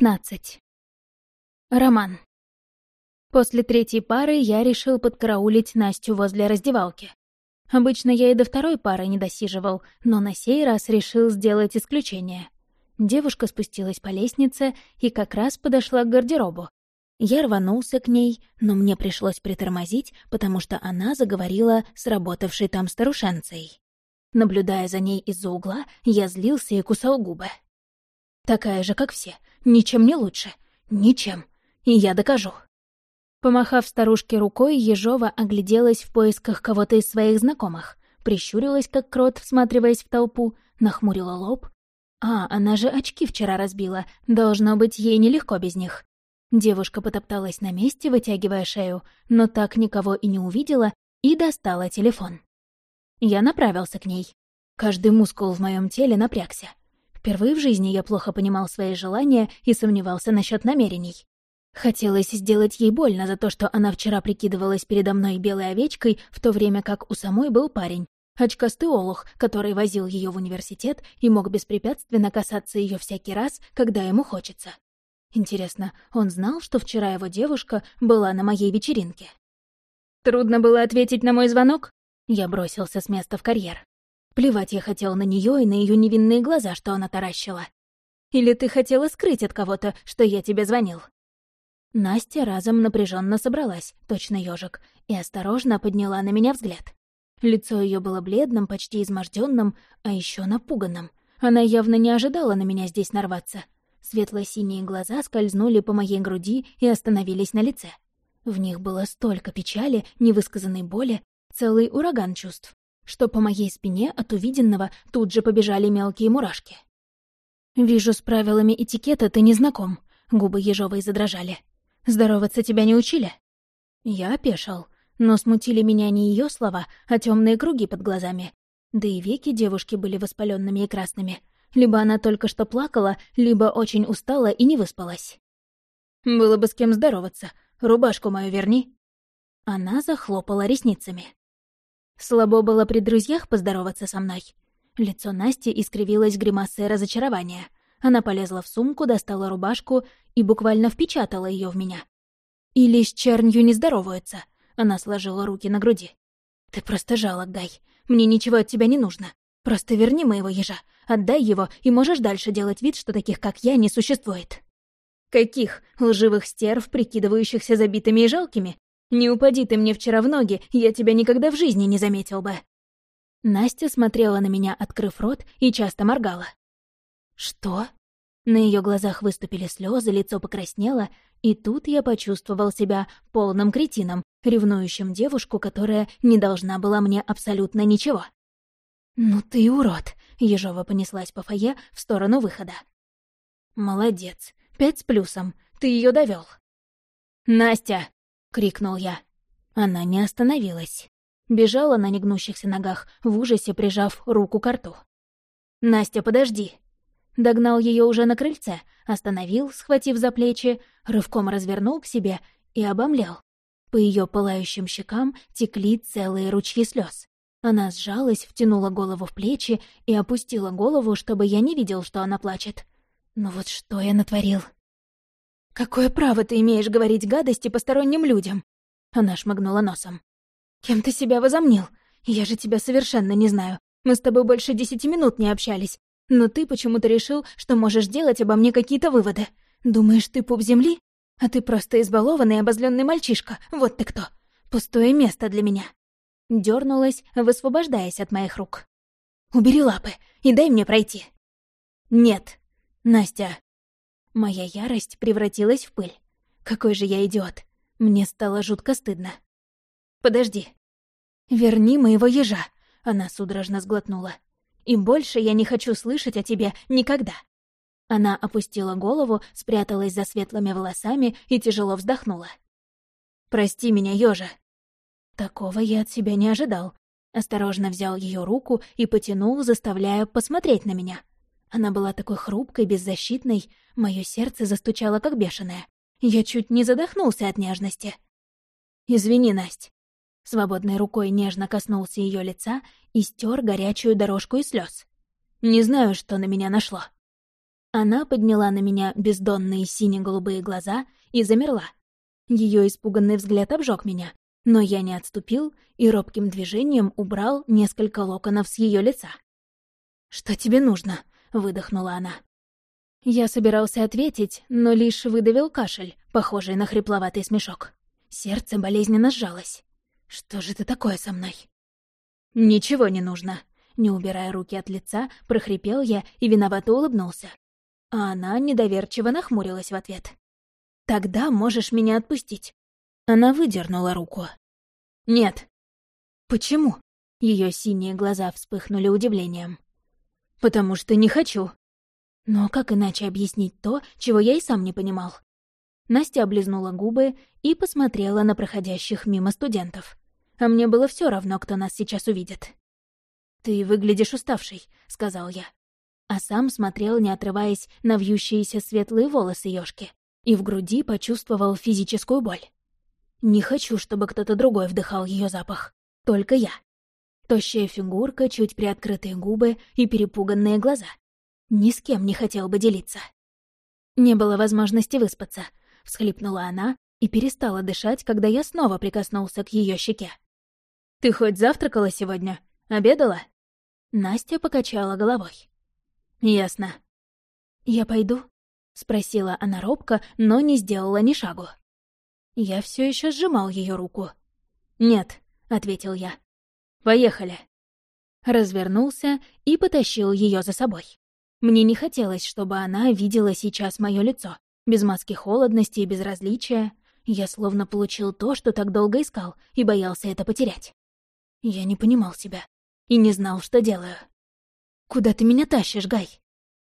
15. Роман. После третьей пары я решил подкараулить Настю возле раздевалки. Обычно я и до второй пары не досиживал, но на сей раз решил сделать исключение. Девушка спустилась по лестнице и как раз подошла к гардеробу. Я рванулся к ней, но мне пришлось притормозить, потому что она заговорила с работавшей там старушенцей. Наблюдая за ней из-за угла, я злился и кусал губы. Такая же, как все, Ничем не лучше. Ничем. И я докажу. Помахав старушке рукой, Ежова огляделась в поисках кого-то из своих знакомых, прищурилась, как крот, всматриваясь в толпу, нахмурила лоб. А, она же очки вчера разбила, должно быть, ей нелегко без них. Девушка потопталась на месте, вытягивая шею, но так никого и не увидела, и достала телефон. Я направился к ней. Каждый мускул в моем теле напрягся. Впервые в жизни я плохо понимал свои желания и сомневался насчет намерений. Хотелось сделать ей больно за то, что она вчера прикидывалась передо мной белой овечкой, в то время как у самой был парень, очкастый олух, который возил ее в университет и мог беспрепятственно касаться ее всякий раз, когда ему хочется. Интересно, он знал, что вчера его девушка была на моей вечеринке? Трудно было ответить на мой звонок? Я бросился с места в карьер. Плевать я хотел на нее и на ее невинные глаза, что она таращила. Или ты хотела скрыть от кого-то, что я тебе звонил?» Настя разом напряженно собралась, точно ежик, и осторожно подняла на меня взгляд. Лицо ее было бледным, почти изможденным, а еще напуганным. Она явно не ожидала на меня здесь нарваться. Светло-синие глаза скользнули по моей груди и остановились на лице. В них было столько печали, невысказанной боли, целый ураган чувств что по моей спине от увиденного тут же побежали мелкие мурашки. «Вижу, с правилами этикета ты не знаком», — губы ежовой задрожали. «Здороваться тебя не учили?» Я опешил, но смутили меня не ее слова, а темные круги под глазами. Да и веки девушки были воспаленными и красными. Либо она только что плакала, либо очень устала и не выспалась. «Было бы с кем здороваться. Рубашку мою верни». Она захлопала ресницами. Слабо было при друзьях поздороваться со мной. Лицо Насти искривилось гримасой разочарования. Она полезла в сумку, достала рубашку и буквально впечатала ее в меня. «Или с чернью не здороваются», — она сложила руки на груди. «Ты просто жалок, Гай. Мне ничего от тебя не нужно. Просто верни моего ежа, отдай его, и можешь дальше делать вид, что таких, как я, не существует». «Каких? Лживых стерв, прикидывающихся забитыми и жалкими? Не упади ты мне вчера в ноги, я тебя никогда в жизни не заметил бы». Настя смотрела на меня, открыв рот, и часто моргала. «Что?» На ее глазах выступили слезы, лицо покраснело, и тут я почувствовал себя полным кретином, ревнующим девушку, которая не должна была мне абсолютно ничего. «Ну ты урод!» — Ежова понеслась по фойе в сторону выхода. «Молодец. Пять с плюсом. Ты ее довел. «Настя!» — крикнул я. Она не остановилась. Бежала на негнущихся ногах, в ужасе прижав руку к рту. «Настя, подожди!» Догнал ее уже на крыльце, остановил, схватив за плечи, рывком развернул к себе и обомлел. По ее пылающим щекам текли целые ручьи слез. Она сжалась, втянула голову в плечи и опустила голову, чтобы я не видел, что она плачет. Ну вот что я натворил? «Какое право ты имеешь говорить гадости посторонним людям?» Она шмыгнула носом. «Кем ты себя возомнил? Я же тебя совершенно не знаю. Мы с тобой больше десяти минут не общались. Но ты почему-то решил, что можешь делать обо мне какие-то выводы. Думаешь, ты пуп земли? А ты просто избалованный обозленный мальчишка. Вот ты кто. Пустое место для меня». Дёрнулась, высвобождаясь от моих рук. «Убери лапы и дай мне пройти». «Нет, Настя, Моя ярость превратилась в пыль. Какой же я идиот. Мне стало жутко стыдно. «Подожди. Верни моего ежа», — она судорожно сглотнула. «И больше я не хочу слышать о тебе никогда». Она опустила голову, спряталась за светлыми волосами и тяжело вздохнула. «Прости меня, ёжа». Такого я от себя не ожидал. Осторожно взял ее руку и потянул, заставляя посмотреть на меня. Она была такой хрупкой, беззащитной, мое сердце застучало как бешеное. Я чуть не задохнулся от нежности. «Извини, Насть». Свободной рукой нежно коснулся ее лица и стер горячую дорожку из слез. «Не знаю, что на меня нашло». Она подняла на меня бездонные сине-голубые глаза и замерла. Ее испуганный взгляд обжег меня, но я не отступил и робким движением убрал несколько локонов с ее лица. «Что тебе нужно?» — выдохнула она. Я собирался ответить, но лишь выдавил кашель, похожий на хрипловатый смешок. Сердце болезненно сжалось. «Что же ты такое со мной?» «Ничего не нужно», — не убирая руки от лица, прохрипел я и виновато улыбнулся. А она недоверчиво нахмурилась в ответ. «Тогда можешь меня отпустить». Она выдернула руку. «Нет». «Почему?» Ее синие глаза вспыхнули удивлением. «Потому что не хочу». Но как иначе объяснить то, чего я и сам не понимал? Настя облизнула губы и посмотрела на проходящих мимо студентов. А мне было все равно, кто нас сейчас увидит. «Ты выглядишь уставшей», — сказал я. А сам смотрел, не отрываясь на вьющиеся светлые волосы ёшки, и в груди почувствовал физическую боль. Не хочу, чтобы кто-то другой вдыхал ее запах. Только я. Тощая фигурка, чуть приоткрытые губы и перепуганные глаза. Ни с кем не хотел бы делиться. Не было возможности выспаться. Всхлипнула она и перестала дышать, когда я снова прикоснулся к ее щеке. «Ты хоть завтракала сегодня? Обедала?» Настя покачала головой. «Ясно». «Я пойду?» — спросила она робко, но не сделала ни шагу. Я все еще сжимал ее руку. «Нет», — ответил я. «Поехали». Развернулся и потащил ее за собой. Мне не хотелось, чтобы она видела сейчас мое лицо, без маски холодности и безразличия. Я словно получил то, что так долго искал, и боялся это потерять. Я не понимал себя и не знал, что делаю. «Куда ты меня тащишь, Гай?»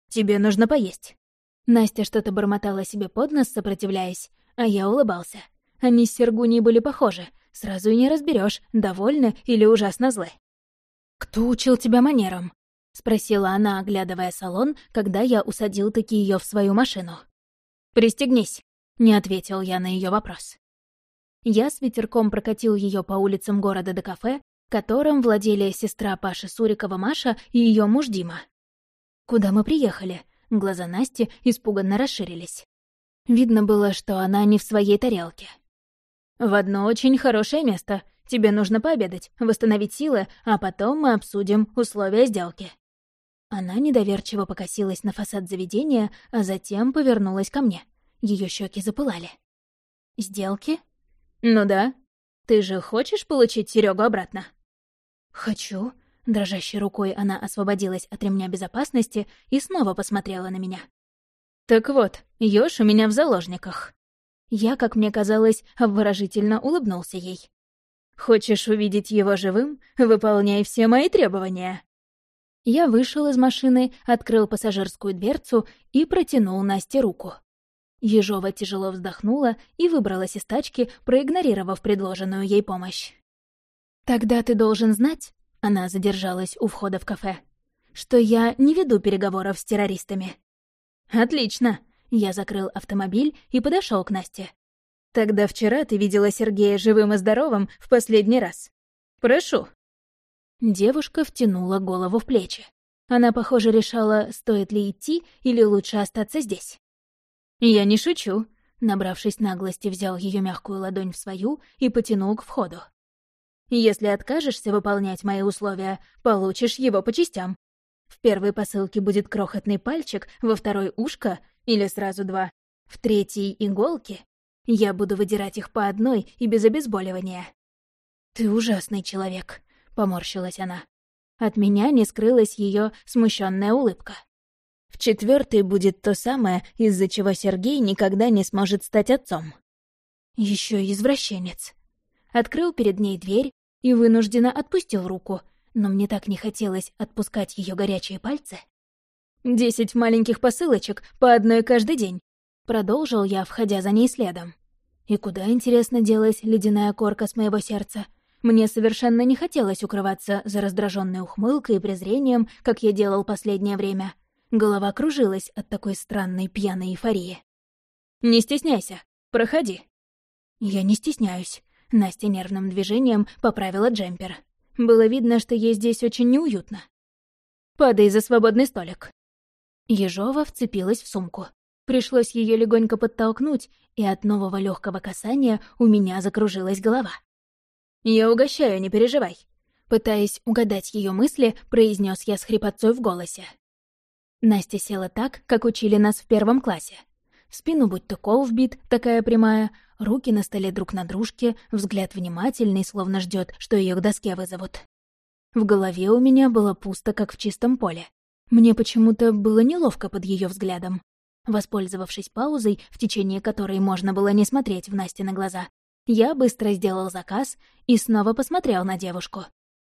«Тебе нужно поесть». Настя что-то бормотала себе под нос, сопротивляясь, а я улыбался. Они с Сергуней были похожи. Сразу и не разберешь, довольны или ужасно злы. «Кто учил тебя манерам?» — спросила она, оглядывая салон, когда я усадил таки ее в свою машину. «Пристегнись», — не ответил я на ее вопрос. Я с ветерком прокатил ее по улицам города до кафе, которым владели сестра Паши Сурикова Маша и ее муж Дима. «Куда мы приехали?» Глаза Насти испуганно расширились. Видно было, что она не в своей тарелке. «В одно очень хорошее место. Тебе нужно пообедать, восстановить силы, а потом мы обсудим условия сделки». Она недоверчиво покосилась на фасад заведения, а затем повернулась ко мне. Ее щеки запылали. «Сделки?» «Ну да. Ты же хочешь получить Серегу обратно?» «Хочу». Дрожащей рукой она освободилась от ремня безопасности и снова посмотрела на меня. «Так вот, Ёж у меня в заложниках». Я, как мне казалось, обворожительно улыбнулся ей. «Хочешь увидеть его живым? Выполняй все мои требования». Я вышел из машины, открыл пассажирскую дверцу и протянул Насте руку. Ежова тяжело вздохнула и выбралась из тачки, проигнорировав предложенную ей помощь. «Тогда ты должен знать», — она задержалась у входа в кафе, «что я не веду переговоров с террористами. «Отлично!» Я закрыл автомобиль и подошел к Насте. «Тогда вчера ты видела Сергея живым и здоровым в последний раз. Прошу». Девушка втянула голову в плечи. Она, похоже, решала, стоит ли идти или лучше остаться здесь. «Я не шучу», — набравшись наглости, взял ее мягкую ладонь в свою и потянул к входу. «Если откажешься выполнять мои условия, получишь его по частям. В первой посылке будет крохотный пальчик, во второй — ушко, или сразу два, в третьей — иголки. Я буду выдирать их по одной и без обезболивания. «Ты ужасный человек», — поморщилась она. От меня не скрылась ее смущенная улыбка. В четвертой будет то самое, из-за чего Сергей никогда не сможет стать отцом. Еще извращенец. Открыл перед ней дверь и вынужденно отпустил руку, но мне так не хотелось отпускать ее горячие пальцы. «Десять маленьких посылочек, по одной каждый день», — продолжил я, входя за ней следом. И куда, интересно, делась ледяная корка с моего сердца? Мне совершенно не хотелось укрываться за раздраженной ухмылкой и презрением, как я делал последнее время. Голова кружилась от такой странной пьяной эйфории. «Не стесняйся, проходи». «Я не стесняюсь», — Настя нервным движением поправила джемпер. Было видно, что ей здесь очень неуютно. «Падай за свободный столик». Ежова вцепилась в сумку. Пришлось ее легонько подтолкнуть, и от нового легкого касания у меня закружилась голова. «Я угощаю, не переживай», — пытаясь угадать ее мысли, произнес я с хрипотцой в голосе. Настя села так, как учили нас в первом классе. В спину будто кол вбит, такая прямая, руки на столе друг на дружке, взгляд внимательный, словно ждет, что ее к доске вызовут. В голове у меня было пусто, как в чистом поле. Мне почему-то было неловко под ее взглядом. Воспользовавшись паузой, в течение которой можно было не смотреть в Насте на глаза, я быстро сделал заказ и снова посмотрел на девушку.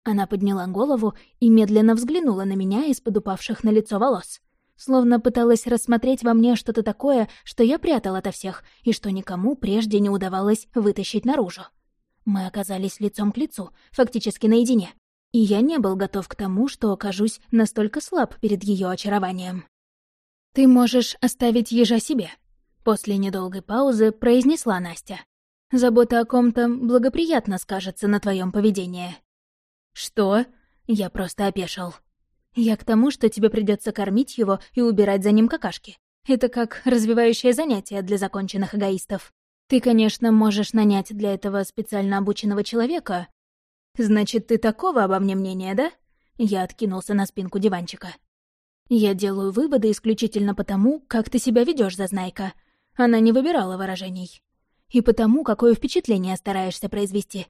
Она подняла голову и медленно взглянула на меня из-под упавших на лицо волос словно пыталась рассмотреть во мне что-то такое, что я прятал ото всех и что никому прежде не удавалось вытащить наружу. Мы оказались лицом к лицу, фактически наедине, и я не был готов к тому, что окажусь настолько слаб перед ее очарованием. «Ты можешь оставить ежа себе», — после недолгой паузы произнесла Настя. «Забота о ком-то благоприятно скажется на твоем поведении». «Что?» — я просто опешил. Я к тому, что тебе придется кормить его и убирать за ним какашки. Это как развивающее занятие для законченных эгоистов. Ты, конечно, можешь нанять для этого специально обученного человека. Значит, ты такого обо мне мнения, да? Я откинулся на спинку диванчика. Я делаю выводы исключительно потому, как ты себя ведешь, зазнайка. Она не выбирала выражений. И потому, какое впечатление стараешься произвести.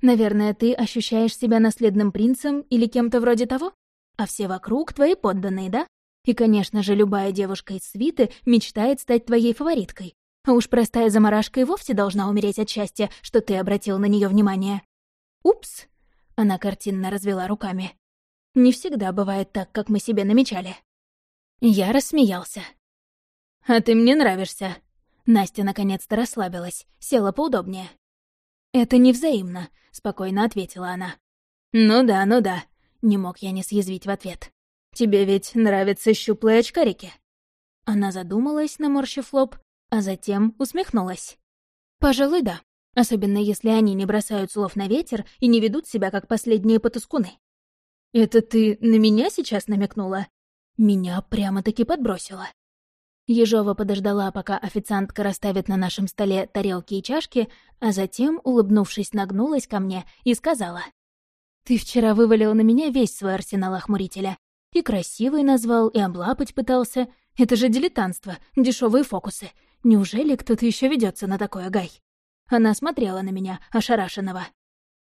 Наверное, ты ощущаешь себя наследным принцем или кем-то вроде того? А все вокруг твои подданные, да? И, конечно же, любая девушка из свиты мечтает стать твоей фавориткой. А уж простая заморашка и вовсе должна умереть от счастья, что ты обратил на нее внимание. Упс! Она картинно развела руками. Не всегда бывает так, как мы себе намечали. Я рассмеялся. «А ты мне нравишься». Настя наконец-то расслабилась, села поудобнее. «Это невзаимно», — спокойно ответила она. «Ну да, ну да. Не мог я не съязвить в ответ. «Тебе ведь нравятся щуплые очкарики?» Она задумалась, наморщив лоб, а затем усмехнулась. «Пожалуй, да. Особенно если они не бросают слов на ветер и не ведут себя как последние потускуны». «Это ты на меня сейчас намекнула?» Меня прямо-таки подбросила. Ежова подождала, пока официантка расставит на нашем столе тарелки и чашки, а затем, улыбнувшись, нагнулась ко мне и сказала. Ты вчера вывалил на меня весь свой арсенал охмурителя. И красивый назвал, и облапать пытался. Это же дилетантство, дешевые фокусы. Неужели кто-то еще ведется на такой гай? Она смотрела на меня, ошарашенного.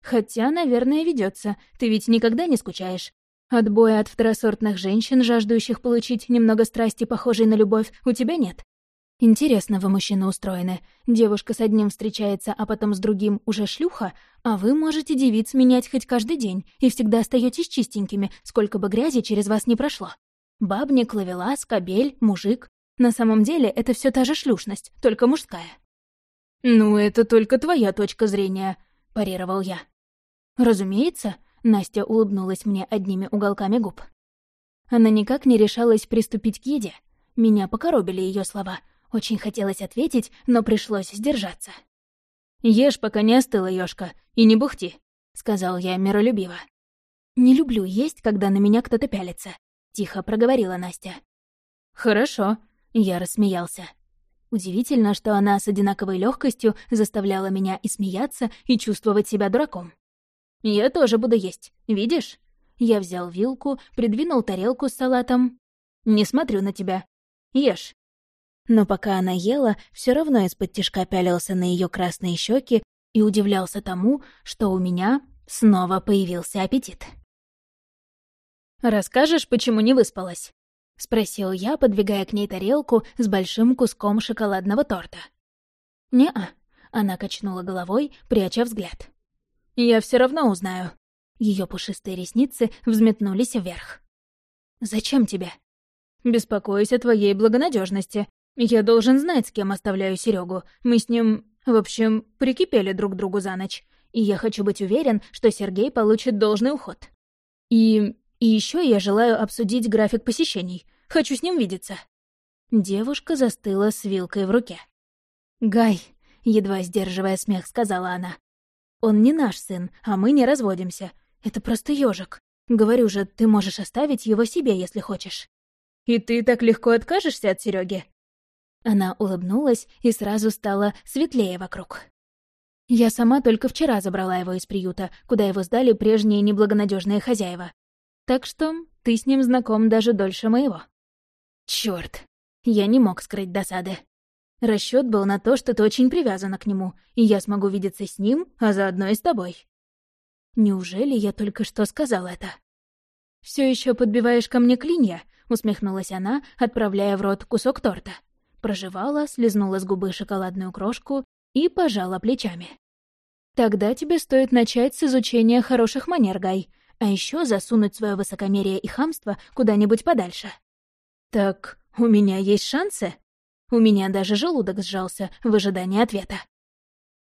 Хотя, наверное, ведется. Ты ведь никогда не скучаешь. Отбоя от второсортных женщин, жаждущих получить немного страсти, похожей на любовь, у тебя нет. Интересно вы, мужчины, устроены. Девушка с одним встречается, а потом с другим уже шлюха, а вы можете девиц менять хоть каждый день и всегда остаетесь чистенькими, сколько бы грязи через вас не прошло. Бабник, ловелас, кобель, мужик. На самом деле это все та же шлюшность, только мужская. «Ну, это только твоя точка зрения», — парировал я. «Разумеется», — Настя улыбнулась мне одними уголками губ. Она никак не решалась приступить к еде. Меня покоробили ее слова — очень хотелось ответить, но пришлось сдержаться. «Ешь, пока не остыла, ёшка, и не бухти», — сказал я миролюбиво. «Не люблю есть, когда на меня кто-то пялится», — тихо проговорила Настя. «Хорошо», — я рассмеялся. Удивительно, что она с одинаковой легкостью заставляла меня и смеяться, и чувствовать себя дураком. «Я тоже буду есть, видишь?» Я взял вилку, придвинул тарелку с салатом. «Не смотрю на тебя. Ешь». Но пока она ела, все равно из-под тишка пялился на ее красные щеки и удивлялся тому, что у меня снова появился аппетит. «Расскажешь, почему не выспалась?» — спросил я, подвигая к ней тарелку с большим куском шоколадного торта. «Не-а», — она качнула головой, пряча взгляд. «Я все равно узнаю». Ее пушистые ресницы взметнулись вверх. «Зачем тебе?» «Беспокоюсь о твоей благонадежности, я должен знать, с кем оставляю Серегу. Мы с ним, в общем, прикипели друг другу за ночь. И я хочу быть уверен, что Сергей получит должный уход. И... и еще я желаю обсудить график посещений. Хочу с ним видеться». Девушка застыла с вилкой в руке. «Гай», — едва сдерживая смех, сказала она. «Он не наш сын, а мы не разводимся. Это просто ежик. Говорю же, ты можешь оставить его себе, если хочешь». И ты так легко откажешься от Сереги? Она улыбнулась и сразу стала светлее вокруг. Я сама только вчера забрала его из приюта, куда его сдали прежние неблагонадежные хозяева. Так что ты с ним знаком даже дольше моего. Чёрт, я не мог скрыть досады. Расчёт был на то, что ты очень привязана к нему, и я смогу видеться с ним, а заодно и с тобой. Неужели я только что сказал это? Все еще подбиваешь ко мне клинья?» — усмехнулась она, отправляя в рот кусок торта. Прожевала, слезнула с губы шоколадную крошку и пожала плечами. «Тогда тебе стоит начать с изучения хороших манер, Гай, а еще засунуть свое высокомерие и хамство куда-нибудь подальше». «Так у меня есть шансы?» У меня даже желудок сжался в ожидании ответа.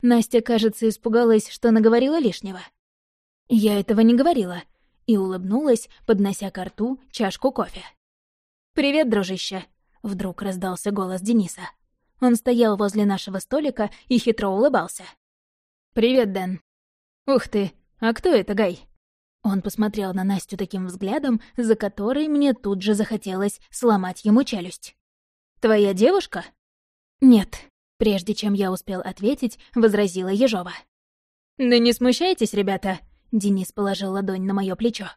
Настя, кажется, испугалась, что наговорила лишнего. Я этого не говорила, и улыбнулась, поднося к рту чашку кофе. «Привет, дружище!» — вдруг раздался голос Дениса. Он стоял возле нашего столика и хитро улыбался. «Привет, Дэн». «Ух ты, а кто это, Гай?» Он посмотрел на Настю таким взглядом, за который мне тут же захотелось сломать ему челюсть. «Твоя девушка?» «Нет», — прежде чем я успел ответить, возразила Ежова. «Да не смущайтесь, ребята», — Денис положил ладонь на мое плечо.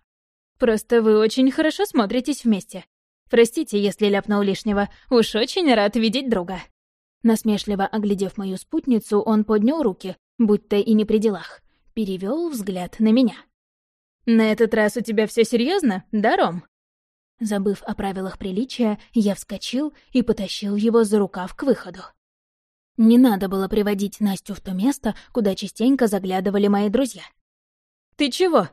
«Просто вы очень хорошо смотритесь вместе. Простите, если ляпнул лишнего, уж очень рад видеть друга». Насмешливо оглядев мою спутницу, он поднял руки, будто и не при делах, перевел взгляд на меня. «На этот раз у тебя все серьезно, да, Ром?» Забыв о правилах приличия, я вскочил и потащил его за рукав к выходу. Не надо было приводить Настю в то место, куда частенько заглядывали мои друзья. «Ты чего?»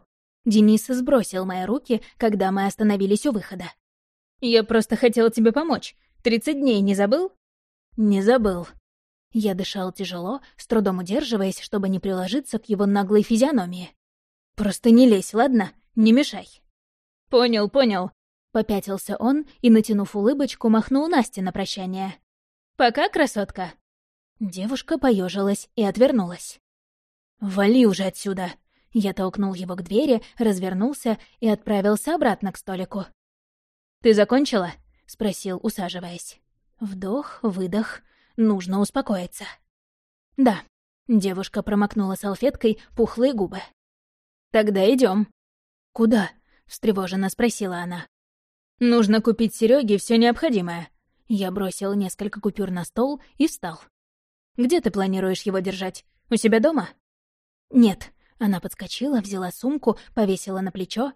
Денис сбросил мои руки, когда мы остановились у выхода. «Я просто хотел тебе помочь. Тридцать дней не забыл?» «Не забыл». Я дышал тяжело, с трудом удерживаясь, чтобы не приложиться к его наглой физиономии. «Просто не лезь, ладно? Не мешай». «Понял, понял». Попятился он и, натянув улыбочку, махнул Насте на прощание. «Пока, красотка». Девушка поежилась и отвернулась. «Вали уже отсюда!» Я толкнул его к двери, развернулся и отправился обратно к столику. «Ты закончила?» — спросил, усаживаясь. Вдох, выдох. Нужно успокоиться. «Да». Девушка промокнула салфеткой пухлые губы. «Тогда идем. «Куда?» — встревоженно спросила она. «Нужно купить Сереге все необходимое». Я бросил несколько купюр на стол и встал. «Где ты планируешь его держать? У себя дома?» «Нет». Она подскочила, взяла сумку, повесила на плечо.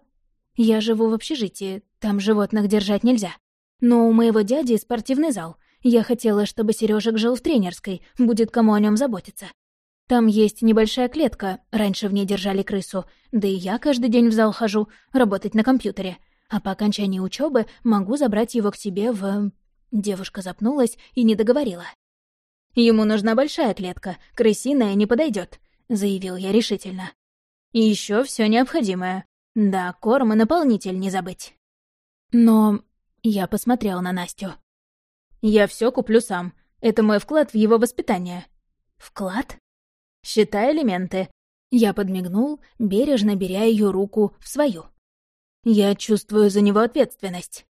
«Я живу в общежитии, там животных держать нельзя. Но у моего дяди спортивный зал. Я хотела, чтобы Сережек жил в тренерской, будет кому о нем заботиться. Там есть небольшая клетка, раньше в ней держали крысу, да и я каждый день в зал хожу, работать на компьютере. А по окончании учебы могу забрать его к себе в... Девушка запнулась и не договорила. «Ему нужна большая клетка, крысиная не подойдет, заявил я решительно. «И еще все необходимое. Да, корм и наполнитель не забыть». «Но...» — я посмотрел на Настю. «Я все куплю сам. Это мой вклад в его воспитание». «Вклад?» «Считай элементы». Я подмигнул, бережно беря ее руку в свою. «Я чувствую за него ответственность».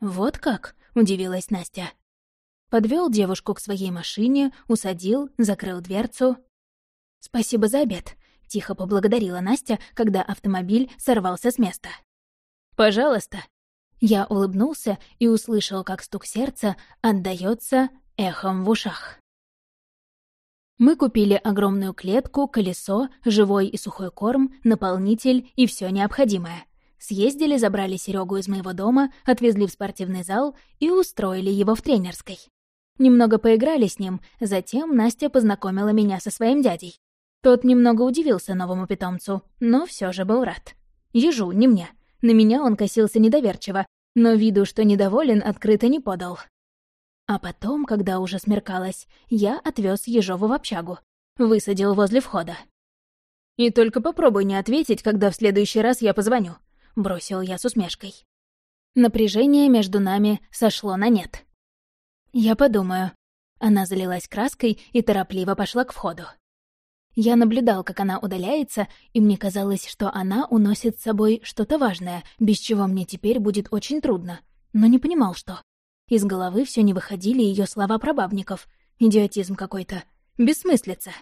«Вот как?» — удивилась Настя. Подвел девушку к своей машине, усадил, закрыл дверцу. «Спасибо за обед», — тихо поблагодарила Настя, когда автомобиль сорвался с места. «Пожалуйста». Я улыбнулся и услышал, как стук сердца отдаётся эхом в ушах. Мы купили огромную клетку, колесо, живой и сухой корм, наполнитель и все необходимое. Съездили, забрали Серегу из моего дома, отвезли в спортивный зал и устроили его в тренерской. Немного поиграли с ним, затем Настя познакомила меня со своим дядей. Тот немного удивился новому питомцу, но все же был рад. Ежу, не мне. На меня он косился недоверчиво, но виду, что недоволен, открыто не подал. А потом, когда уже смеркалось, я отвез Ежову в общагу. Высадил возле входа. «И только попробуй не ответить, когда в следующий раз я позвоню», — бросил я с усмешкой. Напряжение между нами сошло на нет. «Я подумаю». Она залилась краской и торопливо пошла к входу. Я наблюдал, как она удаляется, и мне казалось, что она уносит с собой что-то важное, без чего мне теперь будет очень трудно. но не понимал, что. Из головы все не выходили ее слова про бабников. Идиотизм какой-то. Бессмыслица.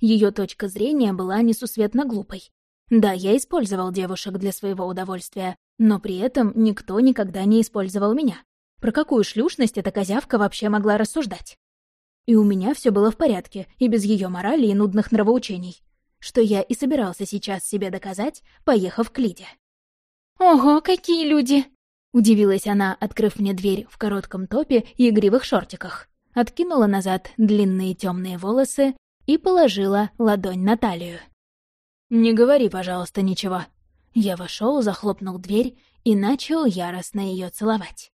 Ее точка зрения была несусветно глупой. Да, я использовал девушек для своего удовольствия, но при этом никто никогда не использовал меня. Про какую шлюшность эта козявка вообще могла рассуждать? И у меня все было в порядке, и без ее морали и нудных нравоучений. Что я и собирался сейчас себе доказать, поехав к Лиде. «Ого, какие люди!» — удивилась она, открыв мне дверь в коротком топе и игривых шортиках. Откинула назад длинные темные волосы и положила ладонь на талию. «Не говори, пожалуйста, ничего». Я вошел, захлопнул дверь и начал яростно ее целовать.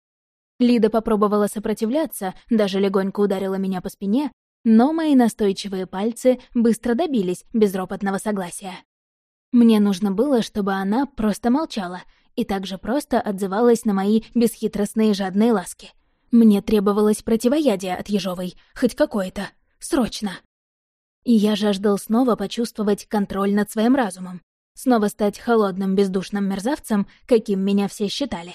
Лида попробовала сопротивляться, даже легонько ударила меня по спине, но мои настойчивые пальцы быстро добились безропотного согласия. Мне нужно было, чтобы она просто молчала и также просто отзывалась на мои бесхитростные жадные ласки. Мне требовалось противоядие от Ежовой, хоть какое-то, срочно. И я жаждал снова почувствовать контроль над своим разумом, снова стать холодным бездушным мерзавцем, каким меня все считали.